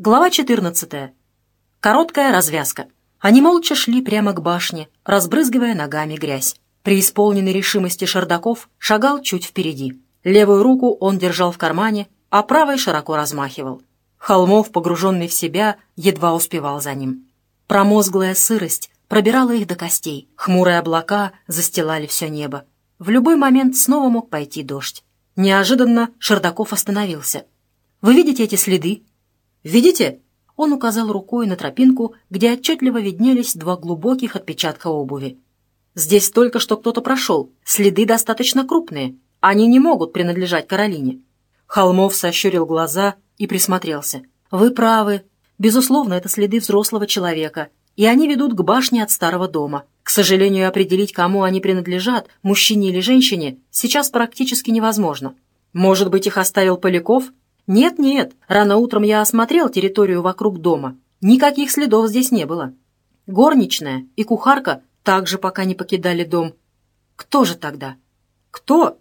Глава 14. Короткая развязка. Они молча шли прямо к башне, разбрызгивая ногами грязь. При исполненной решимости Шардаков шагал чуть впереди. Левую руку он держал в кармане, а правой широко размахивал. Холмов, погруженный в себя, едва успевал за ним. Промозглая сырость пробирала их до костей, хмурые облака застилали все небо. В любой момент снова мог пойти дождь. Неожиданно Шардаков остановился. «Вы видите эти следы?» «Видите?» Он указал рукой на тропинку, где отчетливо виднелись два глубоких отпечатка обуви. «Здесь только что кто-то прошел. Следы достаточно крупные. Они не могут принадлежать Каролине». Холмов сощурил глаза и присмотрелся. «Вы правы. Безусловно, это следы взрослого человека, и они ведут к башне от старого дома. К сожалению, определить, кому они принадлежат, мужчине или женщине, сейчас практически невозможно. Может быть, их оставил Поляков «Нет-нет, рано утром я осмотрел территорию вокруг дома. Никаких следов здесь не было. Горничная и кухарка также пока не покидали дом. Кто же тогда? Кто?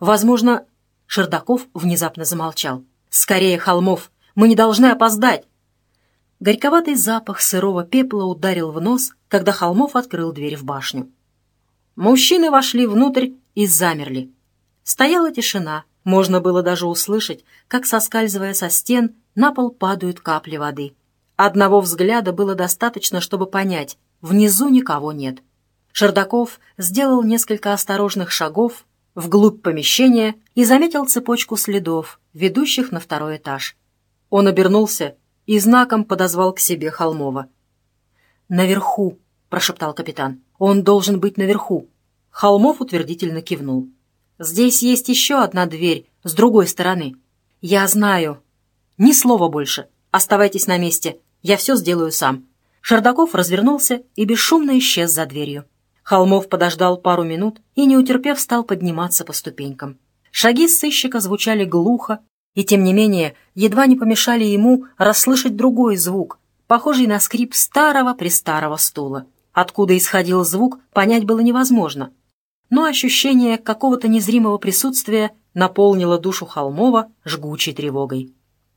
Возможно...» Шердаков внезапно замолчал. «Скорее, Холмов! Мы не должны опоздать!» Горьковатый запах сырого пепла ударил в нос, когда Холмов открыл дверь в башню. Мужчины вошли внутрь и замерли. Стояла тишина, можно было даже услышать, как, соскальзывая со стен, на пол падают капли воды. Одного взгляда было достаточно, чтобы понять, внизу никого нет. Шердаков сделал несколько осторожных шагов вглубь помещения и заметил цепочку следов, ведущих на второй этаж. Он обернулся и знаком подозвал к себе Холмова. «Наверху», — прошептал капитан. «Он должен быть наверху». Холмов утвердительно кивнул. Здесь есть еще одна дверь с другой стороны. Я знаю. Ни слова больше. Оставайтесь на месте. Я все сделаю сам». Шардаков развернулся и бесшумно исчез за дверью. Холмов подождал пару минут и, не утерпев, стал подниматься по ступенькам. Шаги сыщика звучали глухо, и, тем не менее, едва не помешали ему расслышать другой звук, похожий на скрип старого-престарого стула. Откуда исходил звук, понять было невозможно, но ощущение какого-то незримого присутствия наполнило душу Холмова жгучей тревогой.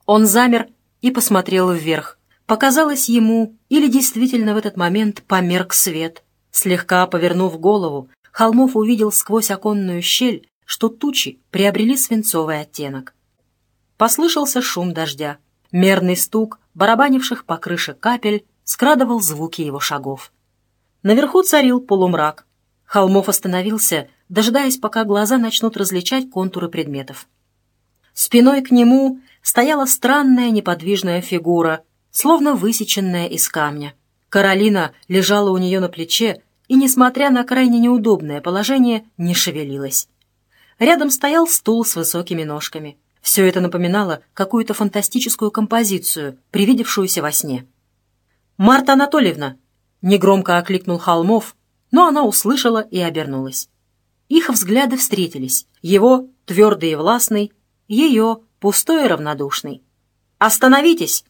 Он замер и посмотрел вверх. Показалось ему, или действительно в этот момент померк свет. Слегка повернув голову, Холмов увидел сквозь оконную щель, что тучи приобрели свинцовый оттенок. Послышался шум дождя. Мерный стук, барабанивших по крыше капель, скрадывал звуки его шагов. Наверху царил полумрак, Холмов остановился, дожидаясь, пока глаза начнут различать контуры предметов. Спиной к нему стояла странная неподвижная фигура, словно высеченная из камня. Каролина лежала у нее на плече и, несмотря на крайне неудобное положение, не шевелилась. Рядом стоял стул с высокими ножками. Все это напоминало какую-то фантастическую композицию, привидевшуюся во сне. «Марта Анатольевна!» — негромко окликнул Холмов, но она услышала и обернулась. Их взгляды встретились, его твердый и властный, ее пустой и равнодушный. «Остановитесь!»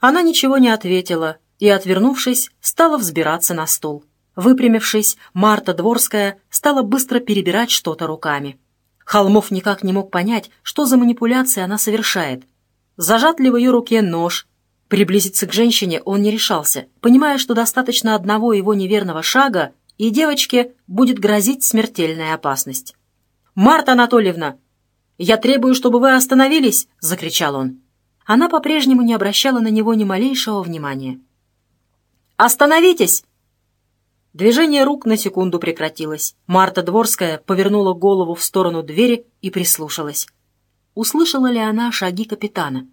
Она ничего не ответила и, отвернувшись, стала взбираться на стул. Выпрямившись, Марта Дворская стала быстро перебирать что-то руками. Холмов никак не мог понять, что за манипуляции она совершает. Зажат ли в ее руке нож? Приблизиться к женщине он не решался, понимая, что достаточно одного его неверного шага, и девочке будет грозить смертельная опасность. «Марта Анатольевна! Я требую, чтобы вы остановились!» — закричал он. Она по-прежнему не обращала на него ни малейшего внимания. «Остановитесь!» Движение рук на секунду прекратилось. Марта Дворская повернула голову в сторону двери и прислушалась. Услышала ли она шаги капитана?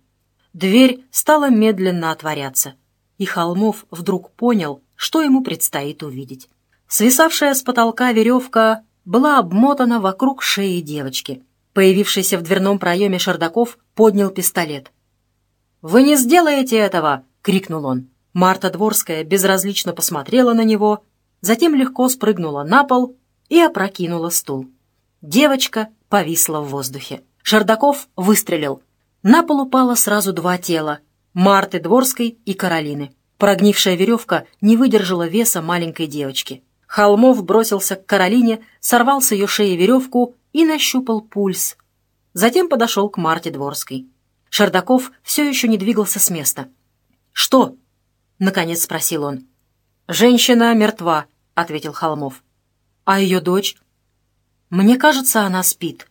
Дверь стала медленно отворяться, и Холмов вдруг понял, что ему предстоит увидеть. Свисавшая с потолка веревка была обмотана вокруг шеи девочки. Появившийся в дверном проеме Шардаков поднял пистолет. «Вы не сделаете этого!» — крикнул он. Марта Дворская безразлично посмотрела на него, затем легко спрыгнула на пол и опрокинула стул. Девочка повисла в воздухе. Шардаков выстрелил. На пол упало сразу два тела — Марты Дворской и Каролины. Прогнившая веревка не выдержала веса маленькой девочки. Холмов бросился к Каролине, сорвал с ее шеи веревку и нащупал пульс. Затем подошел к Марте Дворской. Шардаков все еще не двигался с места. «Что?» — наконец спросил он. «Женщина мертва», — ответил Холмов. «А ее дочь?» «Мне кажется, она спит».